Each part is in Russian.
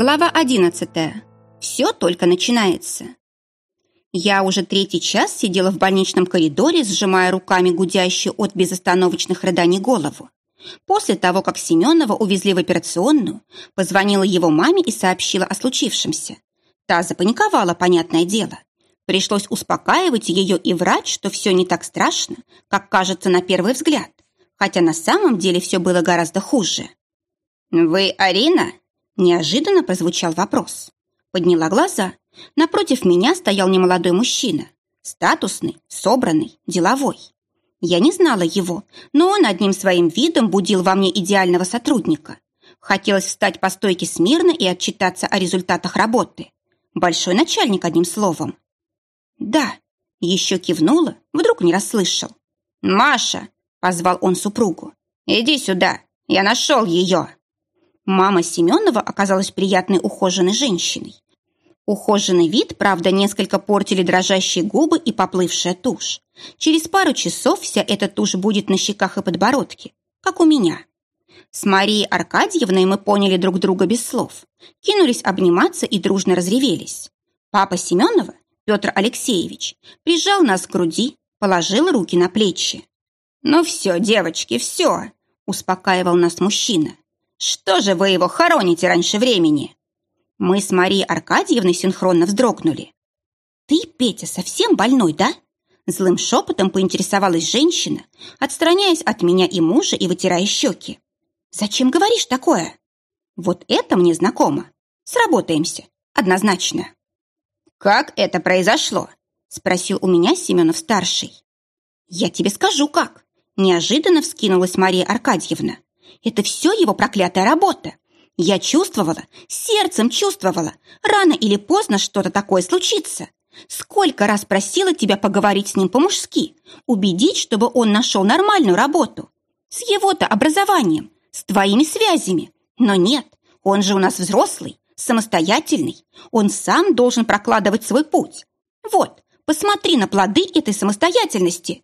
Глава 11. Все только начинается. Я уже третий час сидела в больничном коридоре, сжимая руками гудящую от безостановочных рыданий голову. После того, как Семенова увезли в операционную, позвонила его маме и сообщила о случившемся. Та запаниковала, понятное дело. Пришлось успокаивать ее и врать, что все не так страшно, как кажется на первый взгляд, хотя на самом деле все было гораздо хуже. «Вы Арина?» Неожиданно прозвучал вопрос. Подняла глаза. Напротив меня стоял немолодой мужчина. Статусный, собранный, деловой. Я не знала его, но он одним своим видом будил во мне идеального сотрудника. Хотелось встать по стойке смирно и отчитаться о результатах работы. Большой начальник, одним словом. «Да», еще кивнула, вдруг не расслышал. «Маша!» — позвал он супругу. «Иди сюда, я нашел ее!» Мама Семенова оказалась приятной ухоженной женщиной. Ухоженный вид, правда, несколько портили дрожащие губы и поплывшая тушь. Через пару часов вся эта тушь будет на щеках и подбородке, как у меня. С Марией Аркадьевной мы поняли друг друга без слов, кинулись обниматься и дружно разревелись. Папа Семенова, Петр Алексеевич, прижал нас к груди, положил руки на плечи. «Ну все, девочки, все!» – успокаивал нас мужчина. Что же вы его хороните раньше времени?» Мы с Марией Аркадьевной синхронно вздрогнули. «Ты, Петя, совсем больной, да?» Злым шепотом поинтересовалась женщина, отстраняясь от меня и мужа и вытирая щеки. «Зачем говоришь такое?» «Вот это мне знакомо. Сработаемся. Однозначно». «Как это произошло?» спросил у меня Семенов-старший. «Я тебе скажу, как!» неожиданно вскинулась Мария Аркадьевна. Это все его проклятая работа. Я чувствовала, сердцем чувствовала, рано или поздно что-то такое случится. Сколько раз просила тебя поговорить с ним по-мужски, убедить, чтобы он нашел нормальную работу. С его-то образованием, с твоими связями. Но нет, он же у нас взрослый, самостоятельный. Он сам должен прокладывать свой путь. Вот, посмотри на плоды этой самостоятельности.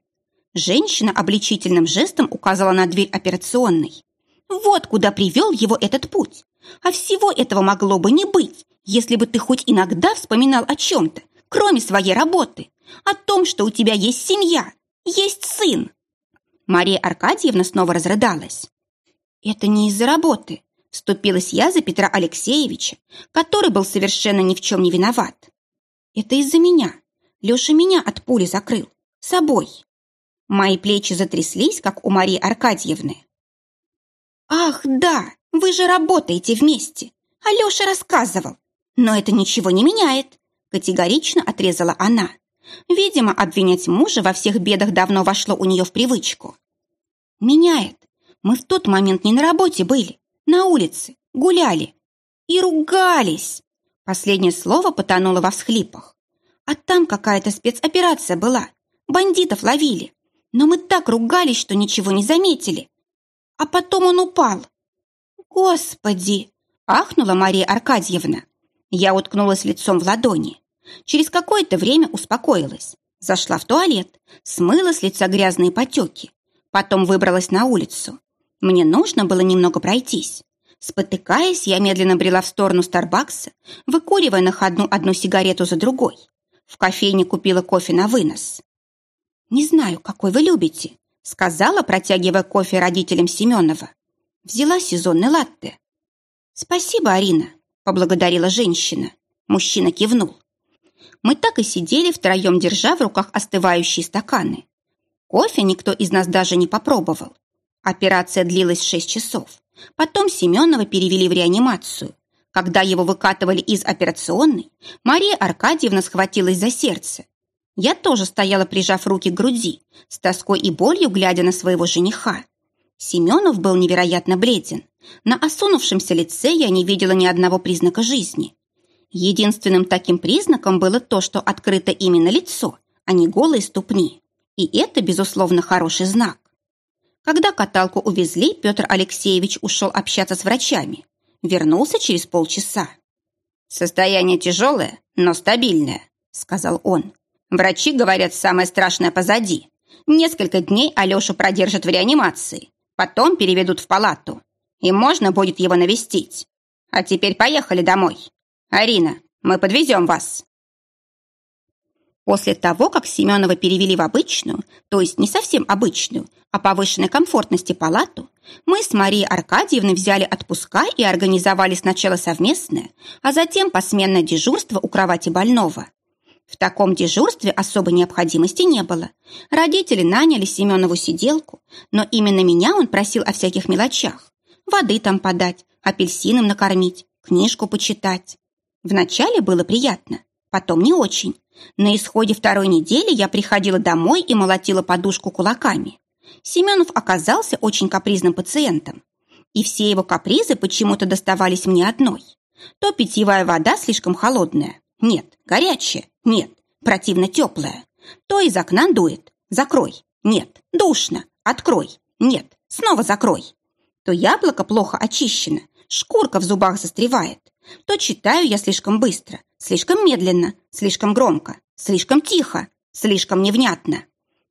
Женщина обличительным жестом указала на дверь операционной. Вот куда привел его этот путь. А всего этого могло бы не быть, если бы ты хоть иногда вспоминал о чем-то, кроме своей работы, о том, что у тебя есть семья, есть сын. Мария Аркадьевна снова разрыдалась. Это не из-за работы. Вступилась я за Петра Алексеевича, который был совершенно ни в чем не виноват. Это из-за меня. Леша меня от пули закрыл. Собой. Мои плечи затряслись, как у Марии Аркадьевны. «Ах, да, вы же работаете вместе. Алеша рассказывал. Но это ничего не меняет», – категорично отрезала она. Видимо, обвинять мужа во всех бедах давно вошло у нее в привычку. «Меняет. Мы в тот момент не на работе были, на улице, гуляли. И ругались!» Последнее слово потонуло во всхлипах. «А там какая-то спецоперация была. Бандитов ловили. Но мы так ругались, что ничего не заметили а потом он упал. Господи! Ахнула Мария Аркадьевна. Я уткнулась лицом в ладони. Через какое-то время успокоилась. Зашла в туалет, смыла с лица грязные потеки. Потом выбралась на улицу. Мне нужно было немного пройтись. Спотыкаясь, я медленно брела в сторону Старбакса, выкуривая на ходу одну сигарету за другой. В кофейне купила кофе на вынос. «Не знаю, какой вы любите», сказала, протягивая кофе родителям Семенова. Взяла сезонный латте. «Спасибо, Арина», — поблагодарила женщина. Мужчина кивнул. Мы так и сидели втроем, держа в руках остывающие стаканы. Кофе никто из нас даже не попробовал. Операция длилась шесть часов. Потом Семенова перевели в реанимацию. Когда его выкатывали из операционной, Мария Аркадьевна схватилась за сердце. Я тоже стояла, прижав руки к груди, с тоской и болью глядя на своего жениха. Семенов был невероятно бледен. На осунувшемся лице я не видела ни одного признака жизни. Единственным таким признаком было то, что открыто именно лицо, а не голые ступни. И это, безусловно, хороший знак. Когда каталку увезли, Петр Алексеевич ушел общаться с врачами. Вернулся через полчаса. «Состояние тяжелое, но стабильное», — сказал он. Врачи говорят, самое страшное позади. Несколько дней Алешу продержат в реанимации, потом переведут в палату, и можно будет его навестить. А теперь поехали домой. Арина, мы подвезем вас. После того, как Семенова перевели в обычную, то есть не совсем обычную, а повышенной комфортности палату, мы с Марией Аркадьевной взяли отпуска и организовали сначала совместное, а затем посменное дежурство у кровати больного. В таком дежурстве особой необходимости не было. Родители наняли Семенову сиделку, но именно меня он просил о всяких мелочах. Воды там подать, апельсином накормить, книжку почитать. Вначале было приятно, потом не очень. На исходе второй недели я приходила домой и молотила подушку кулаками. Семенов оказался очень капризным пациентом. И все его капризы почему-то доставались мне одной. То питьевая вода слишком холодная. Нет, горячая. Нет, противно теплая. То из окна дует. Закрой. Нет, душно. Открой. Нет, снова закрой. То яблоко плохо очищено. Шкурка в зубах застревает. То читаю я слишком быстро, слишком медленно, слишком громко, слишком тихо, слишком невнятно.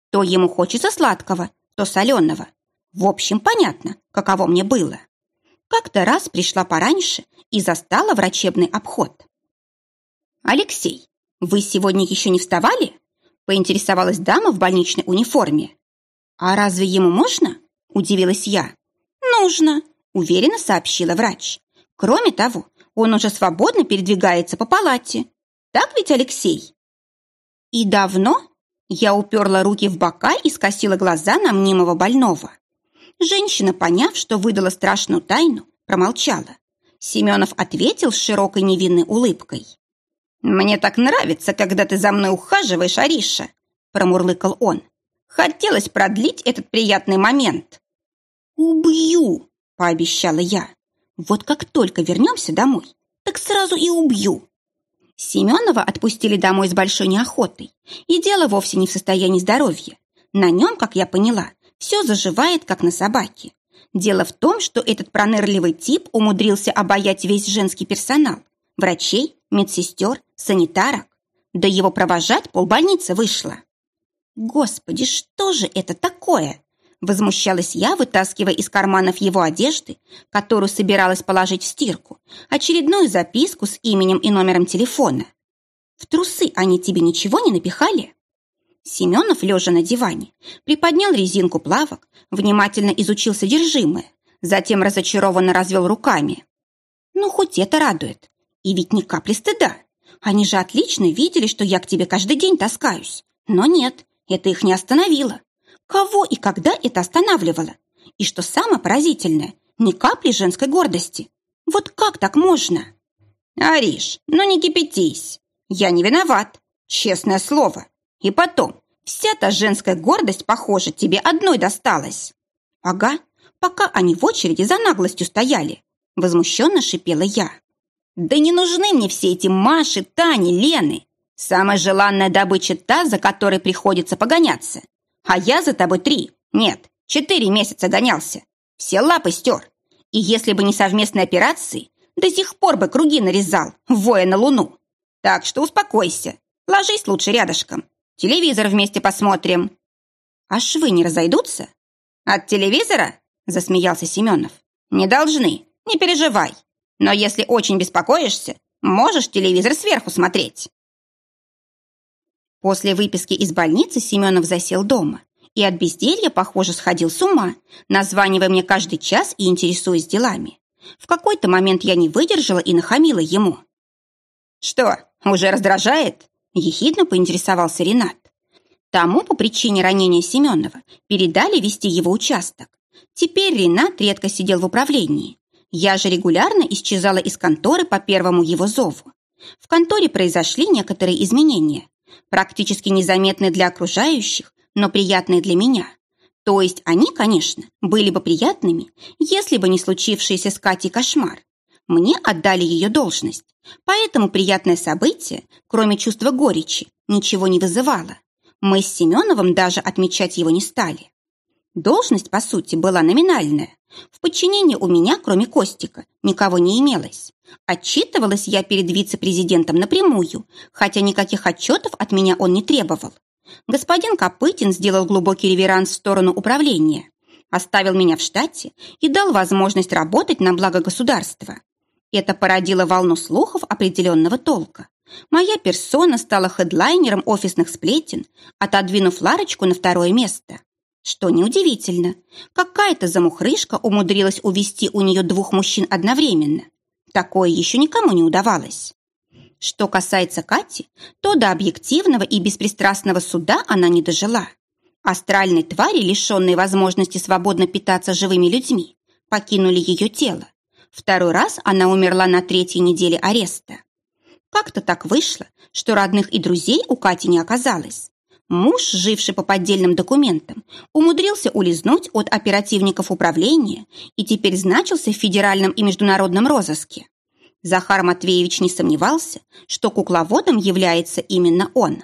То ему хочется сладкого, то соленого. В общем, понятно, каково мне было. Как-то раз пришла пораньше и застала врачебный обход. «Алексей, вы сегодня еще не вставали?» поинтересовалась дама в больничной униформе. «А разве ему можно?» – удивилась я. «Нужно», – уверенно сообщила врач. «Кроме того, он уже свободно передвигается по палате. Так ведь, Алексей?» «И давно?» Я уперла руки в бока и скосила глаза на мнимого больного. Женщина, поняв, что выдала страшную тайну, промолчала. Семенов ответил с широкой невинной улыбкой. «Мне так нравится, когда ты за мной ухаживаешь, Ариша!» промурлыкал он. «Хотелось продлить этот приятный момент». «Убью!» – пообещала я. «Вот как только вернемся домой, так сразу и убью!» Семенова отпустили домой с большой неохотой. И дело вовсе не в состоянии здоровья. На нем, как я поняла, все заживает, как на собаке. Дело в том, что этот пронырливый тип умудрился обаять весь женский персонал. Врачей, медсестер, санитарок. Да его провожать полбольницы вышло. Господи, что же это такое? Возмущалась я, вытаскивая из карманов его одежды, которую собиралась положить в стирку, очередную записку с именем и номером телефона. В трусы они тебе ничего не напихали? Семенов, лежа на диване, приподнял резинку плавок, внимательно изучил содержимое, затем разочарованно развел руками. Ну, хоть это радует. И ведь ни капли стыда. Они же отлично видели, что я к тебе каждый день таскаюсь. Но нет, это их не остановило. Кого и когда это останавливало? И что самое поразительное, ни капли женской гордости. Вот как так можно? Ариш, ну не кипятись. Я не виноват, честное слово. И потом, вся та женская гордость, похоже, тебе одной досталась. Ага, пока они в очереди за наглостью стояли. Возмущенно шипела я. Да не нужны мне все эти Маши, Тани, Лены. Самая желанная добыча та, за которой приходится погоняться. А я за тобой три, нет, четыре месяца гонялся. Все лапы стер. И если бы не совместные операции, до сих пор бы круги нарезал, воя на луну. Так что успокойся. Ложись лучше рядышком. Телевизор вместе посмотрим. А швы не разойдутся? От телевизора? Засмеялся Семенов. Не должны, не переживай. Но если очень беспокоишься, можешь телевизор сверху смотреть. После выписки из больницы Семенов засел дома и от безделья, похоже, сходил с ума, названивая мне каждый час и интересуясь делами. В какой-то момент я не выдержала и нахамила ему. «Что, уже раздражает?» – ехидно поинтересовался Ренат. Тому по причине ранения Семенова передали вести его участок. Теперь Ренат редко сидел в управлении. Я же регулярно исчезала из конторы по первому его зову. В конторе произошли некоторые изменения практически незаметные для окружающих, но приятные для меня. То есть они, конечно, были бы приятными, если бы не случившийся с Катей кошмар. Мне отдали ее должность, поэтому приятное событие, кроме чувства горечи, ничего не вызывало. Мы с Семеновым даже отмечать его не стали. Должность, по сути, была номинальная. В подчинении у меня, кроме Костика, никого не имелось. Отчитывалась я перед вице-президентом напрямую, хотя никаких отчетов от меня он не требовал. Господин Копытин сделал глубокий реверанс в сторону управления, оставил меня в штате и дал возможность работать на благо государства. Это породило волну слухов определенного толка. Моя персона стала хедлайнером офисных сплетен, отодвинув Ларочку на второе место. Что неудивительно, какая-то замухрышка умудрилась увести у нее двух мужчин одновременно. Такое еще никому не удавалось. Что касается Кати, то до объективного и беспристрастного суда она не дожила. Астральные твари, лишенные возможности свободно питаться живыми людьми, покинули ее тело. Второй раз она умерла на третьей неделе ареста. Как-то так вышло, что родных и друзей у Кати не оказалось. Муж, живший по поддельным документам, умудрился улизнуть от оперативников управления и теперь значился в федеральном и международном розыске. Захар Матвеевич не сомневался, что кукловодом является именно он.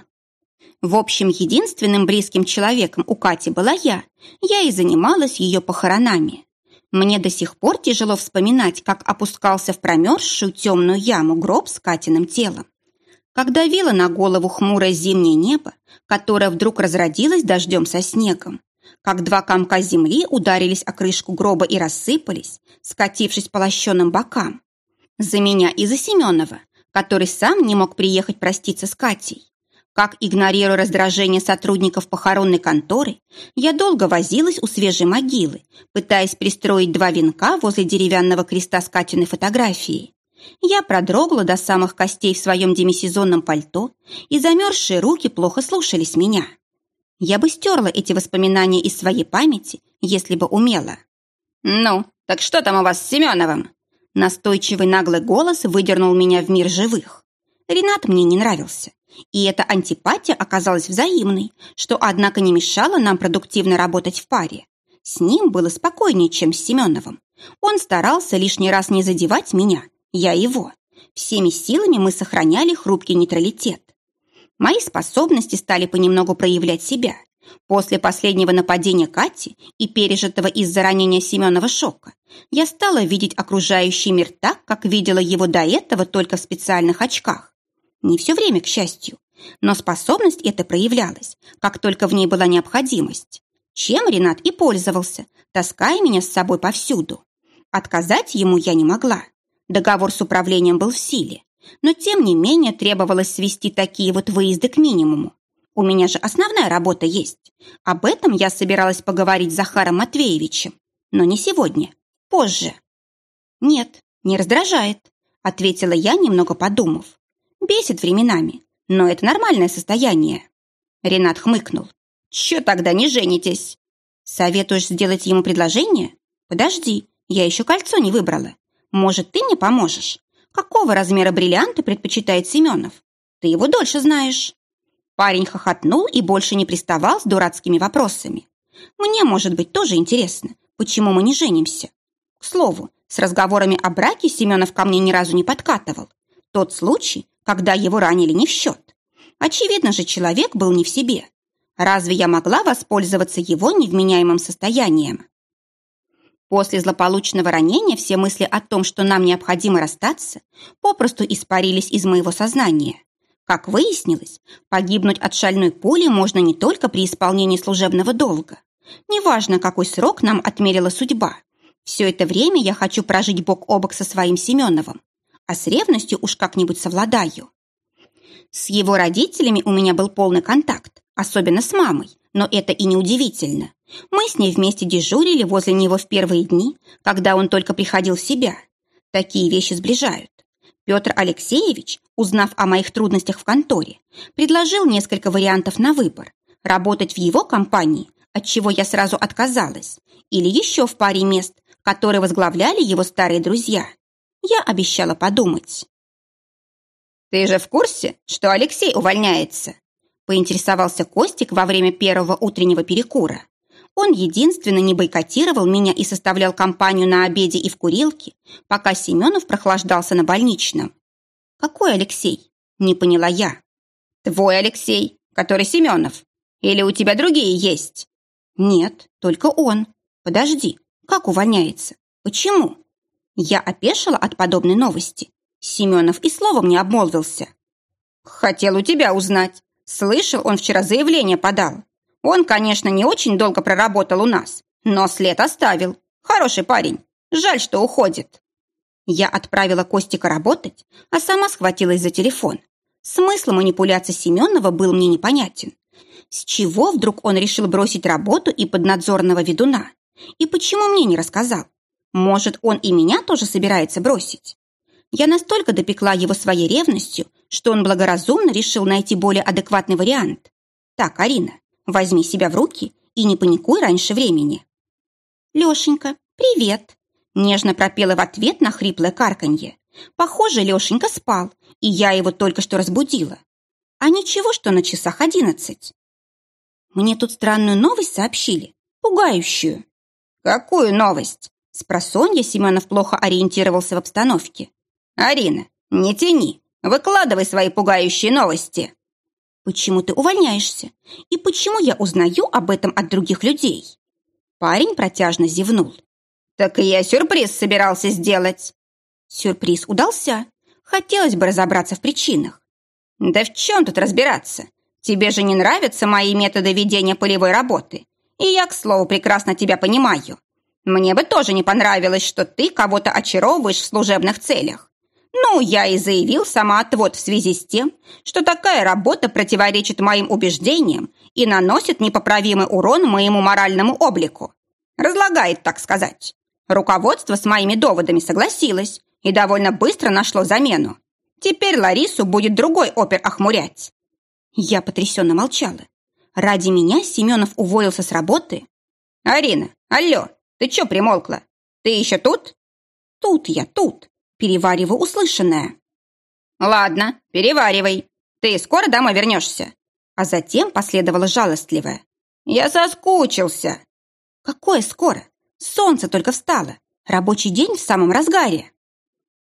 В общем, единственным близким человеком у Кати была я. Я и занималась ее похоронами. Мне до сих пор тяжело вспоминать, как опускался в промерзшую темную яму гроб с Катиным телом когда вило на голову хмурое зимнее небо, которое вдруг разродилось дождем со снегом, как два комка земли ударились о крышку гроба и рассыпались, скатившись по лощеным бокам. За меня и за Семенова, который сам не мог приехать проститься с Катей. Как, игнорируя раздражение сотрудников похоронной конторы, я долго возилась у свежей могилы, пытаясь пристроить два венка возле деревянного креста с Катиной фотографией. Я продрогла до самых костей в своем демисезонном пальто, и замерзшие руки плохо слушались меня. Я бы стерла эти воспоминания из своей памяти, если бы умела. «Ну, так что там у вас с Семеновым?» Настойчивый наглый голос выдернул меня в мир живых. Ренат мне не нравился, и эта антипатия оказалась взаимной, что, однако, не мешало нам продуктивно работать в паре. С ним было спокойнее, чем с Семеновым. Он старался лишний раз не задевать меня, я его. Всеми силами мы сохраняли хрупкий нейтралитет. Мои способности стали понемногу проявлять себя. После последнего нападения Кати и пережитого из-за ранения Семенова шока я стала видеть окружающий мир так, как видела его до этого только в специальных очках. Не все время, к счастью, но способность эта проявлялась, как только в ней была необходимость. Чем Ренат и пользовался, таская меня с собой повсюду. Отказать ему я не могла. Договор с управлением был в силе, но тем не менее требовалось свести такие вот выезды к минимуму. У меня же основная работа есть. Об этом я собиралась поговорить с Захаром Матвеевичем, но не сегодня, позже. Нет, не раздражает, ответила я, немного подумав. Бесит временами, но это нормальное состояние. Ренат хмыкнул. Че тогда не женитесь? Советуешь сделать ему предложение? Подожди, я еще кольцо не выбрала. Может, ты мне поможешь? Какого размера бриллианты предпочитает Семенов? Ты его дольше знаешь». Парень хохотнул и больше не приставал с дурацкими вопросами. «Мне, может быть, тоже интересно, почему мы не женимся? К слову, с разговорами о браке Семенов ко мне ни разу не подкатывал. Тот случай, когда его ранили не в счет. Очевидно же, человек был не в себе. Разве я могла воспользоваться его невменяемым состоянием? После злополучного ранения все мысли о том, что нам необходимо расстаться, попросту испарились из моего сознания. Как выяснилось, погибнуть от шальной пули можно не только при исполнении служебного долга. Неважно, какой срок нам отмерила судьба. Все это время я хочу прожить бок о бок со своим Семеновым, а с ревностью уж как-нибудь совладаю. С его родителями у меня был полный контакт, особенно с мамой, но это и не удивительно. Мы с ней вместе дежурили возле него в первые дни, когда он только приходил в себя. Такие вещи сближают. Петр Алексеевич, узнав о моих трудностях в конторе, предложил несколько вариантов на выбор. Работать в его компании, от чего я сразу отказалась, или еще в паре мест, которые возглавляли его старые друзья. Я обещала подумать. «Ты же в курсе, что Алексей увольняется?» поинтересовался Костик во время первого утреннего перекура. Он единственно не бойкотировал меня и составлял компанию на обеде и в курилке, пока Семенов прохлаждался на больничном. «Какой Алексей?» – не поняла я. «Твой Алексей, который Семенов. Или у тебя другие есть?» «Нет, только он. Подожди, как увольняется? Почему?» Я опешила от подобной новости. Семенов и словом не обмолвился. «Хотел у тебя узнать. Слышал, он вчера заявление подал. Он, конечно, не очень долго проработал у нас, но след оставил. Хороший парень. Жаль, что уходит. Я отправила Костика работать, а сама схватилась за телефон. Смысл манипуляции Семенова был мне непонятен. С чего вдруг он решил бросить работу и поднадзорного ведуна? И почему мне не рассказал? Может, он и меня тоже собирается бросить? Я настолько допекла его своей ревностью, что он благоразумно решил найти более адекватный вариант. Так, Арина, возьми себя в руки и не паникуй раньше времени. Лешенька, привет! Нежно пропела в ответ на хриплое карканье. Похоже, Лешенька спал, и я его только что разбудила. А ничего, что на часах одиннадцать. Мне тут странную новость сообщили, пугающую. Какую новость? Спросонья Семенов плохо ориентировался в обстановке. Арина, не тяни, выкладывай свои пугающие новости. Почему ты увольняешься? И почему я узнаю об этом от других людей? Парень протяжно зевнул. Так и я сюрприз собирался сделать. Сюрприз удался. Хотелось бы разобраться в причинах. Да в чем тут разбираться? Тебе же не нравятся мои методы ведения полевой работы. И я, к слову, прекрасно тебя понимаю. Мне бы тоже не понравилось, что ты кого-то очаровываешь в служебных целях. Ну, я и заявил самоотвод в связи с тем, что такая работа противоречит моим убеждениям и наносит непоправимый урон моему моральному облику. Разлагает, так сказать. Руководство с моими доводами согласилось и довольно быстро нашло замену. Теперь Ларису будет другой опер охмурять. Я потрясенно молчала. Ради меня Семенов уволился с работы? Арина, алло, ты что примолкла? Ты еще тут? Тут я, тут. Перевариваю услышанное. Ладно, переваривай. Ты скоро домой вернешься? А затем последовало жалостливое. Я соскучился. Какое скоро? Солнце только встало. Рабочий день в самом разгаре.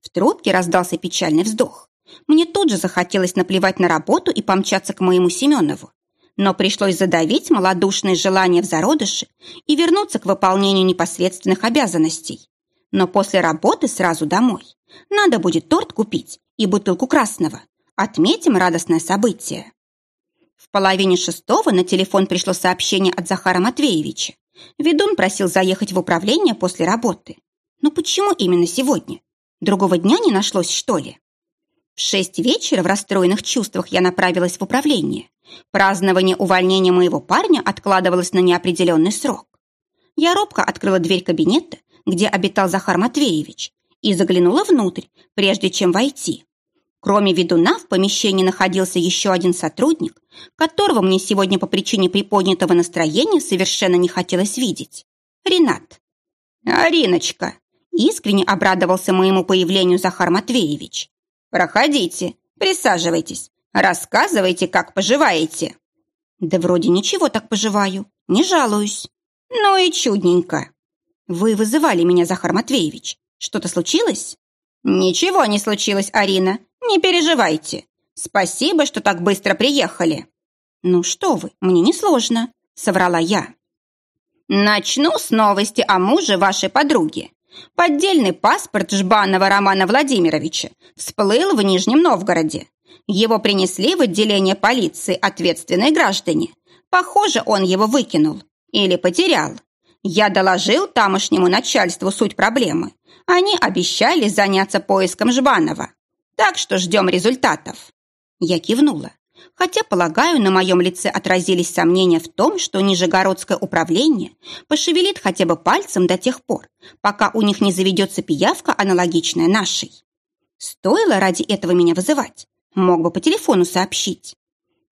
В трубке раздался печальный вздох. Мне тут же захотелось наплевать на работу и помчаться к моему Семенову. Но пришлось задавить малодушные желания в зародыше и вернуться к выполнению непосредственных обязанностей. Но после работы сразу домой. Надо будет торт купить и бутылку красного. Отметим радостное событие. В половине шестого на телефон пришло сообщение от Захара Матвеевича. Ведун просил заехать в управление после работы. Но почему именно сегодня? Другого дня не нашлось, что ли? В шесть вечера в расстроенных чувствах я направилась в управление. Празднование увольнения моего парня откладывалось на неопределенный срок. Я робко открыла дверь кабинета, где обитал Захар Матвеевич, и заглянула внутрь, прежде чем войти. Кроме ведуна в помещении находился еще один сотрудник, которого мне сегодня по причине приподнятого настроения совершенно не хотелось видеть. Ренат. «Ариночка!» Искренне обрадовался моему появлению Захар Матвеевич. «Проходите, присаживайтесь, рассказывайте, как поживаете». «Да вроде ничего так поживаю, не жалуюсь». «Ну и чудненько». «Вы вызывали меня, Захар Матвеевич. Что-то случилось?» «Ничего не случилось, Арина, не переживайте. Спасибо, что так быстро приехали». «Ну что вы, мне несложно», — соврала я. «Начну с новости о муже вашей подруги. Поддельный паспорт Жбанова Романа Владимировича всплыл в Нижнем Новгороде. Его принесли в отделение полиции ответственные граждане. Похоже, он его выкинул или потерял. Я доложил тамошнему начальству суть проблемы. Они обещали заняться поиском Жбанова. Так что ждем результатов. Я кивнула. Хотя, полагаю, на моем лице отразились сомнения в том, что Нижегородское управление пошевелит хотя бы пальцем до тех пор, пока у них не заведется пиявка, аналогичная нашей. Стоило ради этого меня вызывать. Мог бы по телефону сообщить.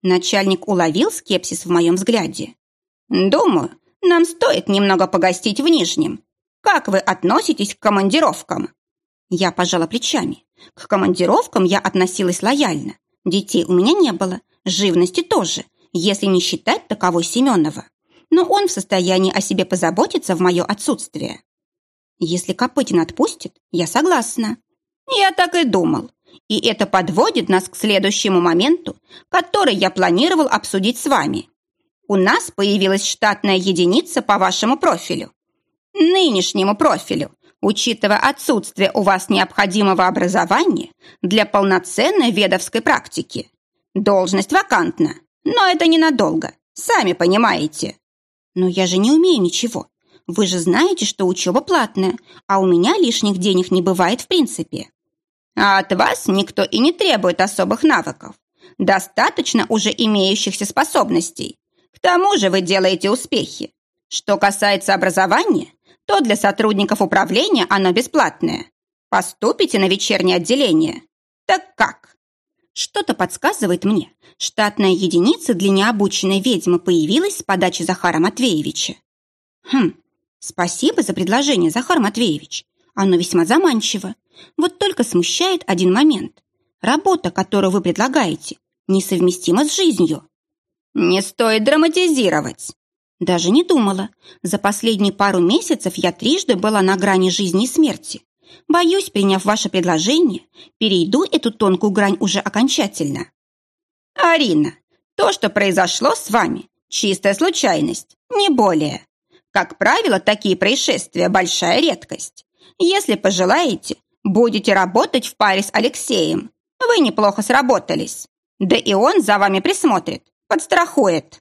Начальник уловил скепсис в моем взгляде. «Думаю, нам стоит немного погостить в Нижнем. Как вы относитесь к командировкам?» Я пожала плечами. К командировкам я относилась лояльно. Детей у меня не было, живности тоже, если не считать таковой Семенова. Но он в состоянии о себе позаботиться в мое отсутствие. Если Копытин отпустит, я согласна. Я так и думал. И это подводит нас к следующему моменту, который я планировал обсудить с вами. У нас появилась штатная единица по вашему профилю. Нынешнему профилю, учитывая отсутствие у вас необходимого образования для полноценной ведовской практики. Должность вакантна, но это ненадолго, сами понимаете. Но я же не умею ничего. Вы же знаете, что учеба платная, а у меня лишних денег не бывает в принципе. А от вас никто и не требует особых навыков. Достаточно уже имеющихся способностей. К тому же вы делаете успехи. Что касается образования, то для сотрудников управления оно бесплатное. Поступите на вечернее отделение. Так как? Что-то подсказывает мне, штатная единица для необученной ведьмы появилась с подачи Захара Матвеевича. Хм, спасибо за предложение, Захар Матвеевич. Оно весьма заманчиво. Вот только смущает один момент. Работа, которую вы предлагаете, несовместима с жизнью. Не стоит драматизировать. Даже не думала. За последние пару месяцев я трижды была на грани жизни и смерти. Боюсь, приняв ваше предложение, перейду эту тонкую грань уже окончательно. Арина, то, что произошло с вами, чистая случайность, не более. Как правило, такие происшествия – большая редкость. Если пожелаете, будете работать в паре с Алексеем. Вы неплохо сработались. Да и он за вами присмотрит, подстрахует.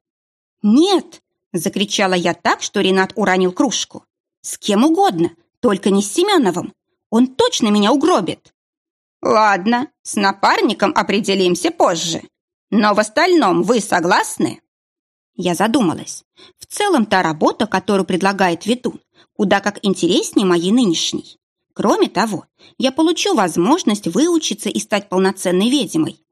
Нет, закричала я так, что Ренат уронил кружку. С кем угодно, только не с Семеновым. Он точно меня угробит. Ладно, с напарником определимся позже. Но в остальном вы согласны? Я задумалась. В целом та работа, которую предлагает ведун, куда как интереснее моей нынешней. Кроме того, я получу возможность выучиться и стать полноценной ведьмой.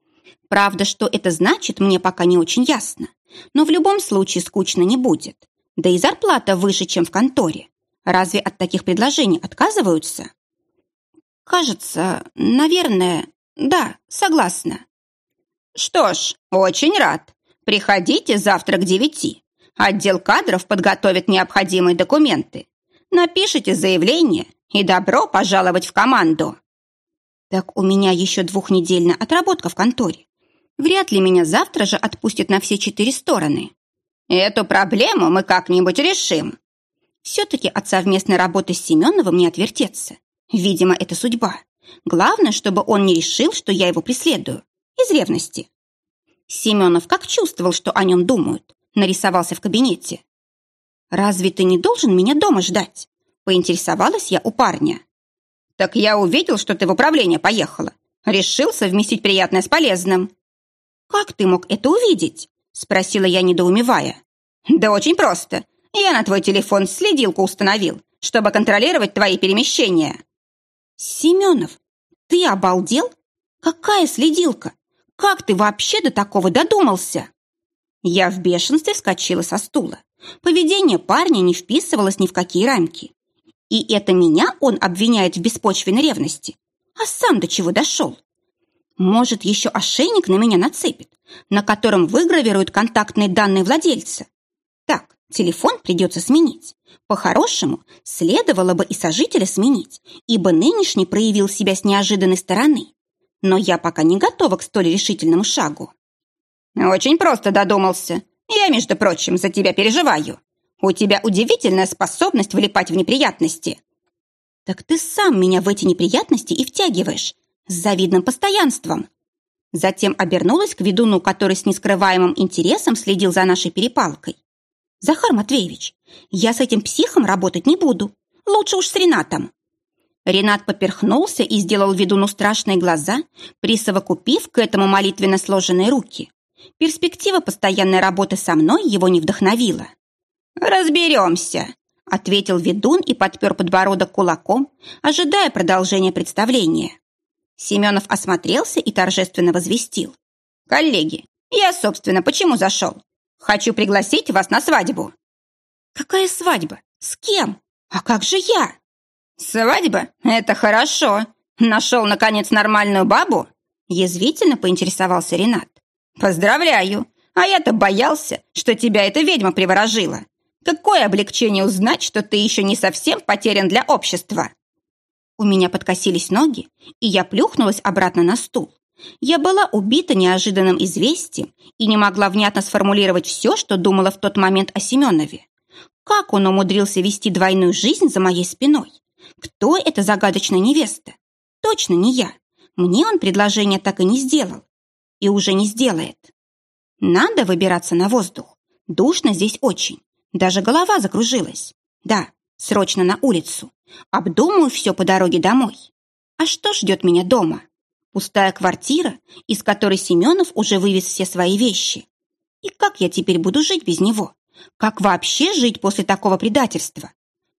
Правда, что это значит, мне пока не очень ясно. Но в любом случае скучно не будет. Да и зарплата выше, чем в конторе. Разве от таких предложений отказываются? Кажется, наверное, да, согласна. Что ж, очень рад. Приходите завтра к девяти. Отдел кадров подготовит необходимые документы. Напишите заявление и добро пожаловать в команду. Так у меня еще двухнедельная отработка в конторе. Вряд ли меня завтра же отпустят на все четыре стороны. Эту проблему мы как-нибудь решим. Все-таки от совместной работы с Семеновым не отвертеться. Видимо, это судьба. Главное, чтобы он не решил, что я его преследую. Из ревности. Семенов как чувствовал, что о нем думают. Нарисовался в кабинете. «Разве ты не должен меня дома ждать?» Поинтересовалась я у парня. «Так я увидел, что ты в управление поехала. Решил совместить приятное с полезным». «Как ты мог это увидеть?» Спросила я, недоумевая. «Да очень просто. Я на твой телефон следилку установил, чтобы контролировать твои перемещения». «Семенов, ты обалдел? Какая следилка? Как ты вообще до такого додумался?» Я в бешенстве вскочила со стула. Поведение парня не вписывалось ни в какие рамки. И это меня он обвиняет в беспочвенной ревности. А сам до чего дошел? Может, еще ошейник на меня нацепит, на котором выгравируют контактные данные владельца. Так, телефон придется сменить. По-хорошему, следовало бы и сожителя сменить, ибо нынешний проявил себя с неожиданной стороны. Но я пока не готова к столь решительному шагу. Очень просто додумался. Я, между прочим, за тебя переживаю. У тебя удивительная способность влипать в неприятности. Так ты сам меня в эти неприятности и втягиваешь. С завидным постоянством. Затем обернулась к ведуну, который с нескрываемым интересом следил за нашей перепалкой. «Захар Матвеевич, я с этим психом работать не буду. Лучше уж с Ренатом». Ренат поперхнулся и сделал ведуну страшные глаза, присовокупив к этому молитвенно сложенные руки. Перспектива постоянной работы со мной его не вдохновила. «Разберемся», — ответил ведун и подпер подбородок кулаком, ожидая продолжения представления. Семенов осмотрелся и торжественно возвестил. «Коллеги, я, собственно, почему зашел? Хочу пригласить вас на свадьбу». «Какая свадьба? С кем? А как же я?» «Свадьба? Это хорошо. Нашел, наконец, нормальную бабу?» Язвительно поинтересовался Ренат. «Поздравляю! А я-то боялся, что тебя эта ведьма приворожила. Какое облегчение узнать, что ты еще не совсем потерян для общества!» У меня подкосились ноги, и я плюхнулась обратно на стул. Я была убита неожиданным известием и не могла внятно сформулировать все, что думала в тот момент о Семенове. Как он умудрился вести двойную жизнь за моей спиной? Кто эта загадочная невеста? Точно не я. Мне он предложение так и не сделал и уже не сделает. Надо выбираться на воздух. Душно здесь очень. Даже голова закружилась. Да, Срочно на улицу. Обдумаю все по дороге домой. А что ждет меня дома? Пустая квартира, из которой Семенов уже вывез все свои вещи. И как я теперь буду жить без него? Как вообще жить после такого предательства?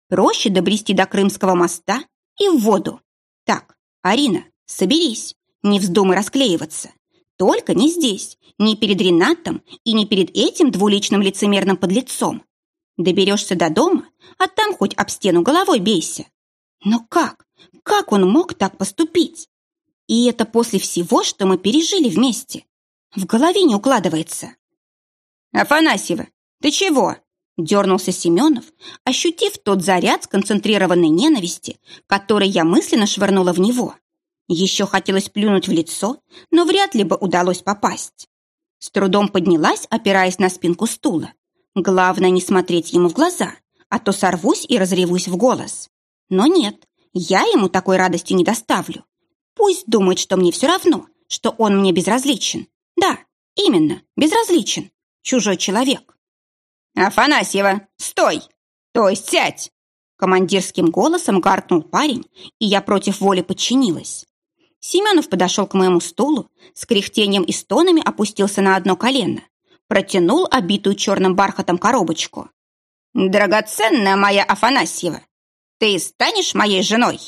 Проще добрести до Крымского моста и в воду. Так, Арина, соберись, не вздумай расклеиваться. Только не здесь, не перед Ренатом и не перед этим двуличным лицемерным подлецом. Доберешься до дома, а там хоть об стену головой бейся. Но как? Как он мог так поступить? И это после всего, что мы пережили вместе. В голове не укладывается. «Афанасьева, ты чего?» Дернулся Семенов, ощутив тот заряд сконцентрированной ненависти, который я мысленно швырнула в него. Еще хотелось плюнуть в лицо, но вряд ли бы удалось попасть. С трудом поднялась, опираясь на спинку стула. Главное не смотреть ему в глаза, а то сорвусь и разревусь в голос. Но нет, я ему такой радости не доставлю. Пусть думает, что мне все равно, что он мне безразличен. Да, именно, безразличен. Чужой человек. «Афанасьева, стой! То есть сядь!» Командирским голосом гаркнул парень, и я против воли подчинилась. Семенов подошел к моему стулу, с кряхтением и стонами опустился на одно колено, протянул обитую черным бархатом коробочку. «Драгоценная моя Афанасьева, ты станешь моей женой?»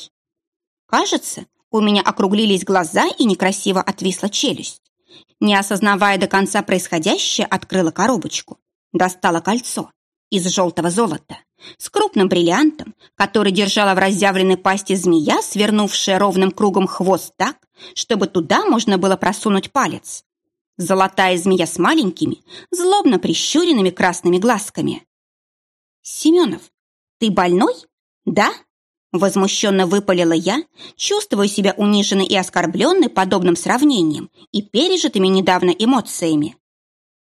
Кажется, у меня округлились глаза и некрасиво отвисла челюсть. Не осознавая до конца происходящее, открыла коробочку, достала кольцо из желтого золота с крупным бриллиантом, который держала в разъявленной пасти змея, свернувшая ровным кругом хвост так, чтобы туда можно было просунуть палец. Золотая змея с маленькими, злобно прищуренными красными глазками. «Семенов, ты больной? Да?» Возмущенно выпалила я, чувствуя себя униженной и оскорбленной подобным сравнением и пережитыми недавно эмоциями.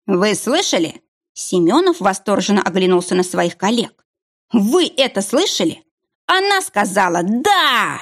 «Вы слышали?» Семенов восторженно оглянулся на своих коллег. «Вы это слышали?» Она сказала «да!»